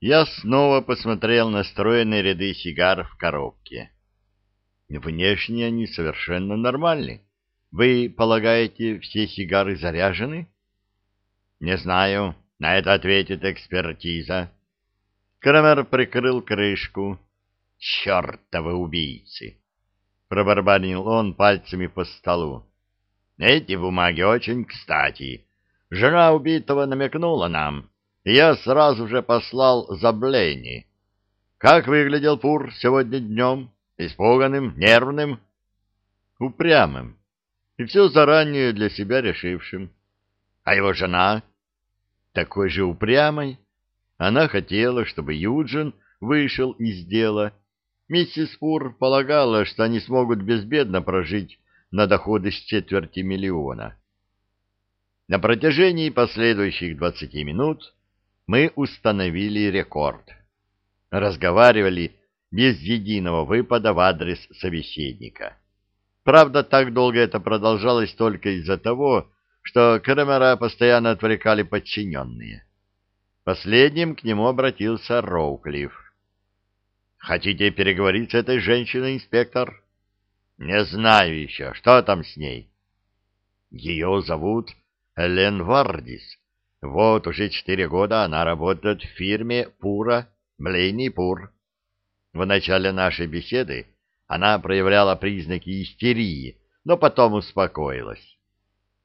Я снова посмотрел на стройные ряды сигар в коробке. Внешне они совершенно нормальны. Вы полагаете, все сигары заряжены? Не знаю, на это ответит экспертиза. Крамер прикрыл крышку. Чертовы убийцы! Пробарбанил он пальцами по столу. Эти бумаги очень кстати. Жена убитого намекнула нам, я сразу же послал за Блейни. Как выглядел Пур сегодня днем? Испуганным, нервным? Упрямым. И все заранее для себя решившим. А его жена? Такой же упрямой. Она хотела, чтобы Юджин вышел из дела. Миссис Пур полагала, что они смогут безбедно прожить на доходы с четверти миллиона. На протяжении последующих 20 минут мы установили рекорд. Разговаривали без единого выпада в адрес собеседника. Правда, так долго это продолжалось только из-за того, что Крамера постоянно отвлекали подчиненные. Последним к нему обратился Роуклифф. «Хотите переговорить с этой женщиной, инспектор?» «Не знаю еще. Что там с ней?» «Ее зовут Элен Вардис. Вот уже четыре года она работает в фирме Пура, Млейни Пур. В начале нашей беседы она проявляла признаки истерии, но потом успокоилась.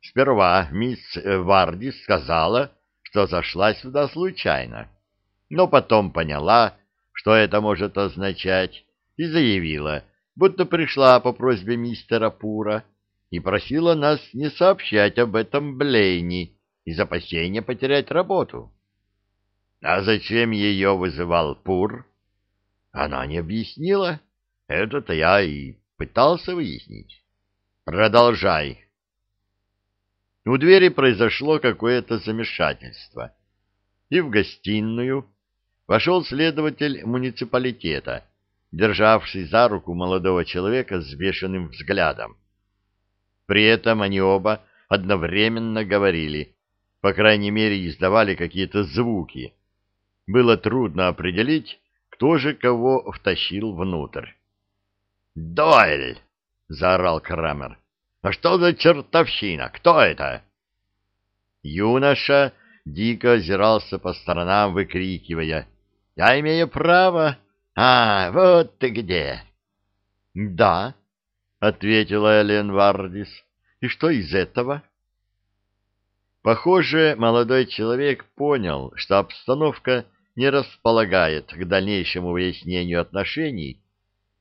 Сперва мисс Вардис сказала, что зашлась сюда случайно, но потом поняла, что это может означать, и заявила, будто пришла по просьбе мистера Пура и просила нас не сообщать об этом Блейни из опасения потерять работу. А зачем ее вызывал Пур? Она не объяснила. Это-то я и пытался выяснить. Продолжай. У двери произошло какое-то замешательство. И в гостиную вошел следователь муниципалитета, державший за руку молодого человека с бешеным взглядом. При этом они оба одновременно говорили, по крайней мере, издавали какие-то звуки. Было трудно определить, кто же кого втащил внутрь. «Дойль!» — заорал Крамер. «А что за чертовщина? Кто это?» Юноша дико озирался по сторонам, выкрикивая. «Я имею право! А, вот ты где!» «Да», — ответила Элен Вардис. «И что из этого?» Похоже, молодой человек понял, что обстановка не располагает к дальнейшему выяснению отношений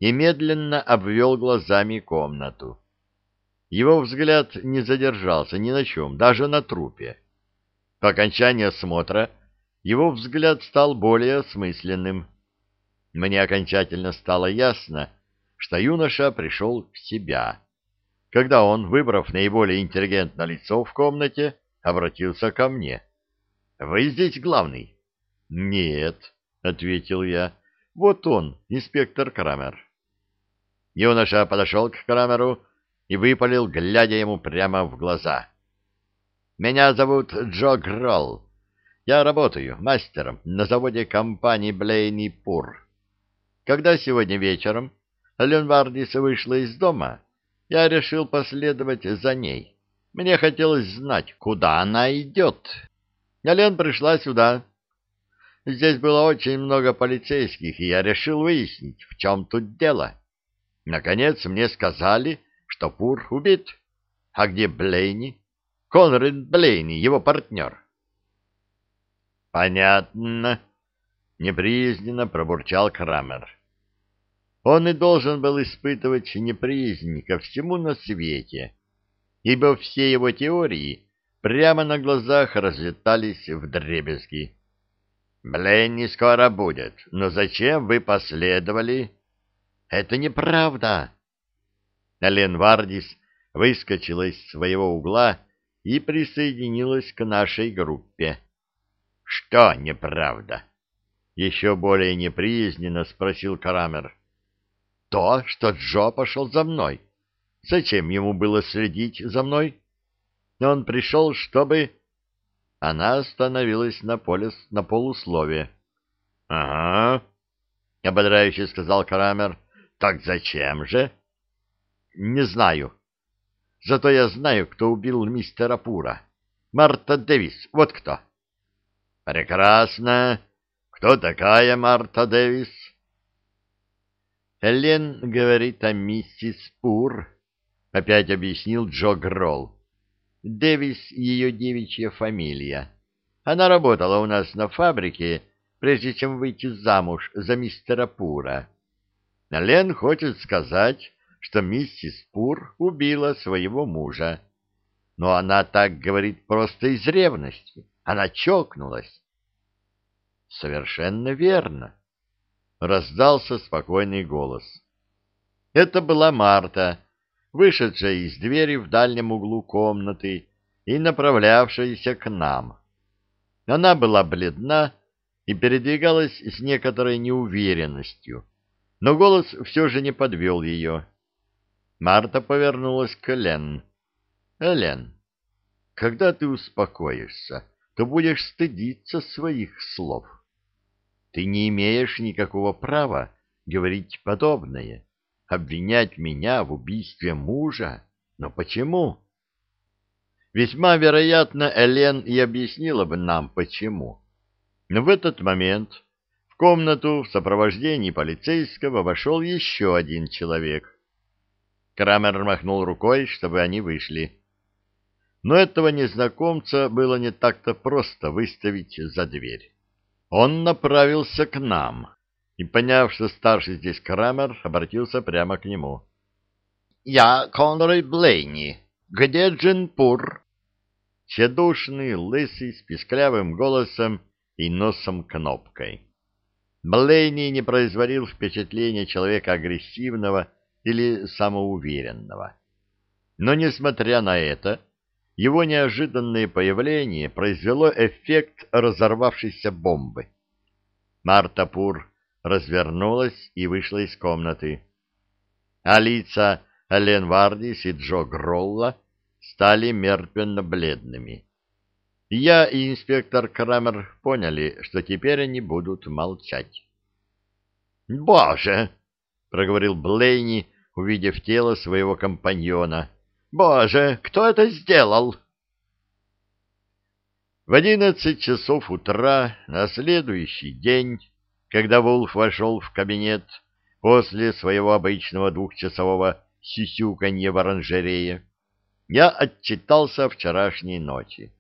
и медленно обвел глазами комнату. Его взгляд не задержался ни на чем, даже на трупе. По окончании осмотра его взгляд стал более осмысленным. Мне окончательно стало ясно, что юноша пришел в себя, когда он, выбрав наиболее интеллигентное лицо в комнате, обратился ко мне. «Вы здесь главный?» «Нет», — ответил я. «Вот он, инспектор Крамер». Юноша подошел к Крамеру и выпалил, глядя ему прямо в глаза. «Меня зовут Джо Гролл. Я работаю мастером на заводе компании Блейни Пур. Когда сегодня вечером Ален Вардис вышла из дома, я решил последовать за ней. Мне хотелось знать, куда она идет. Ален пришла сюда. Здесь было очень много полицейских, и я решил выяснить, в чем тут дело. Наконец мне сказали, что Пур убит. А где Блейни? Конрад Блейни, его партнер. Понятно. Неприязненно пробурчал Крамер. Он и должен был испытывать неприязнь ко всему на свете, ибо все его теории прямо на глазах разлетались в дребезги. Блейни скоро будет, но зачем вы последовали? Это неправда. Ален Вардис выскочила из своего угла и присоединилась к нашей группе. Что неправда? Еще более неприязненно спросил Карамер. То, что Джо пошел за мной. Зачем ему было следить за мной? Он пришел, чтобы... Она остановилась на, поле, на полуслове. Ага, — ободряюще сказал Крамер. — Так зачем же? — Не знаю. Зато я знаю, кто убил мистера Пура. Марта Дэвис, вот кто. — Прекрасно. Кто такая Марта Дэвис? — Элен говорит о миссис Пур, — опять объяснил Джо Гролл. Дэвис — ее девичья фамилия. Она работала у нас на фабрике, прежде чем выйти замуж за мистера Пура. Лен хочет сказать, что миссис Пур убила своего мужа. Но она так говорит просто из ревности. Она чокнулась. Совершенно верно. Раздался спокойный голос. Это была Марта, вышедшая из двери в дальнем углу комнаты и направлявшаяся к нам. Она была бледна и передвигалась с некоторой неуверенностью, но голос все же не подвел ее. Марта повернулась к Элен. «Элен, когда ты успокоишься, то будешь стыдиться своих слов. Ты не имеешь никакого права говорить подобное, обвинять меня в убийстве мужа. Но почему?» Весьма вероятно, Элен и объяснила бы нам, почему. Но в этот момент в комнату в сопровождении полицейского вошел еще один человек. Крамер махнул рукой, чтобы они вышли. Но этого незнакомца было не так-то просто выставить за дверь. Он направился к нам и, поняв, что старший здесь Крамер, обратился прямо к нему. — Я Конрой Блейни. Где Джинпур? Чедушный, лысый, с писклявым голосом и носом кнопкой. Блейни не производил впечатления человека агрессивного или самоуверенного. Но, несмотря на это, его неожиданное появление произвело эффект разорвавшейся бомбы. Марта Пур развернулась и вышла из комнаты. А лица Элен Вардис и Джо Гролла стали мертвенно-бледными. Я и инспектор Крамер поняли, что теперь они будут молчать. «Боже!» — проговорил Блейни, увидев тело своего компаньона. «Боже, кто это сделал?» В одиннадцать часов утра на следующий день, когда Вулф вошел в кабинет после своего обычного двухчасового сисюканья в оранжерее, я отчитался вчерашней ночи.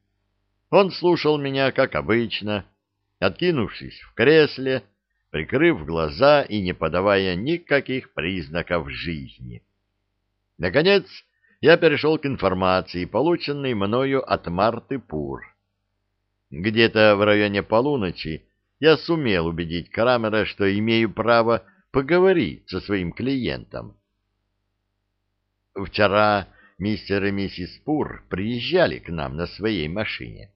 Он слушал меня, как обычно, откинувшись в кресле, прикрыв глаза и не подавая никаких признаков жизни. Наконец, я перешел к информации, полученной мною от Марты Пур. Где-то в районе полуночи я сумел убедить Крамера, что имею право поговорить со своим клиентом. Вчера мистер и миссис Пур приезжали к нам на своей машине.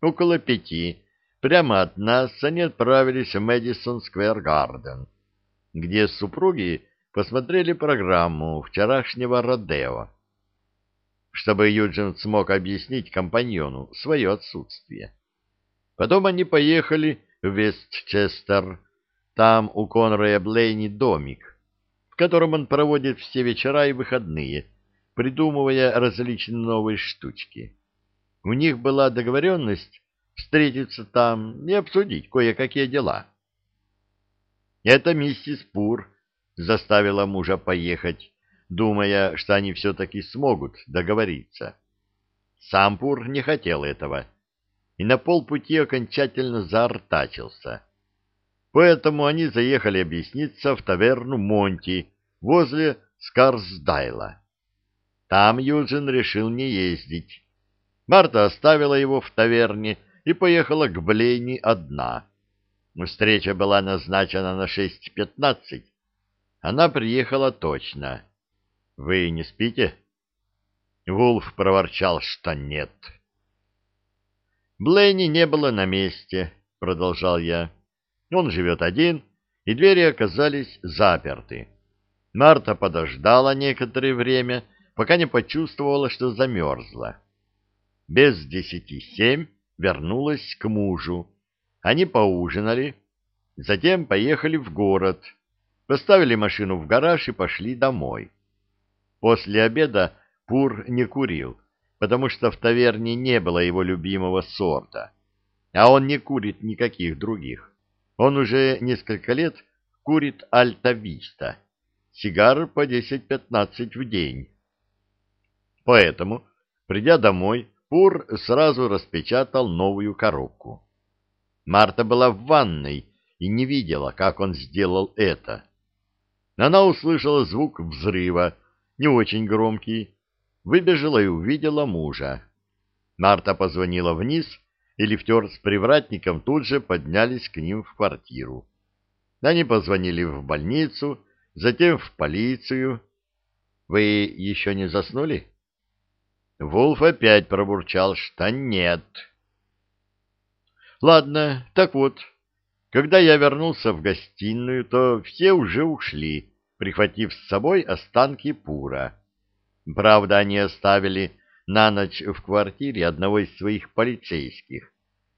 Около пяти прямо от нас они отправились в Мэдисон Сквер Гарден, где супруги посмотрели программу вчерашнего Родео, чтобы Юджин смог объяснить компаньону свое отсутствие. Потом они поехали в Вестчестер, там у Конрая Блейни домик, в котором он проводит все вечера и выходные, придумывая различные новые штучки. У них была договоренность встретиться там и обсудить кое-какие дела. Это миссис Пур заставила мужа поехать, думая, что они все-таки смогут договориться. Сам Пур не хотел этого и на полпути окончательно заортачился. Поэтому они заехали объясниться в таверну Монти возле Скарсдайла. Там Юджин решил не ездить. Марта оставила его в таверне и поехала к Блейни одна. Встреча была назначена на 6.15. Она приехала точно. «Вы не спите?» Вулф проворчал, что нет. Блейни не было на месте, продолжал я. Он живет один, и двери оказались заперты. Марта подождала некоторое время, пока не почувствовала, что замерзла. Без десяти семь вернулась к мужу. Они поужинали, Затем поехали в город, поставили машину в гараж и пошли домой. После обеда Пур не курил, потому что в таверне не было его любимого сорта, а он не курит никаких других. Он уже несколько лет курит альтависта, сигар по 10-15 в день. Поэтому, придя домой, Пур сразу распечатал новую коробку. Марта была в ванной и не видела, как он сделал это. Она услышала звук взрыва, не очень громкий, выбежала и увидела мужа. Марта позвонила вниз, и лифтер с привратником тут же поднялись к ним в квартиру. Они позвонили в больницу, затем в полицию. Вы еще не заснули? Вулф опять пробурчал, что нет. Ладно, так вот, когда я вернулся в гостиную, то все уже ушли, прихватив с собой останки Пура. Правда, они оставили на ночь в квартире одного из своих полицейских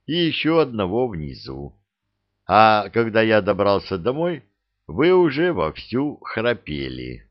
и еще одного внизу. А когда я добрался домой, вы уже вовсю храпели.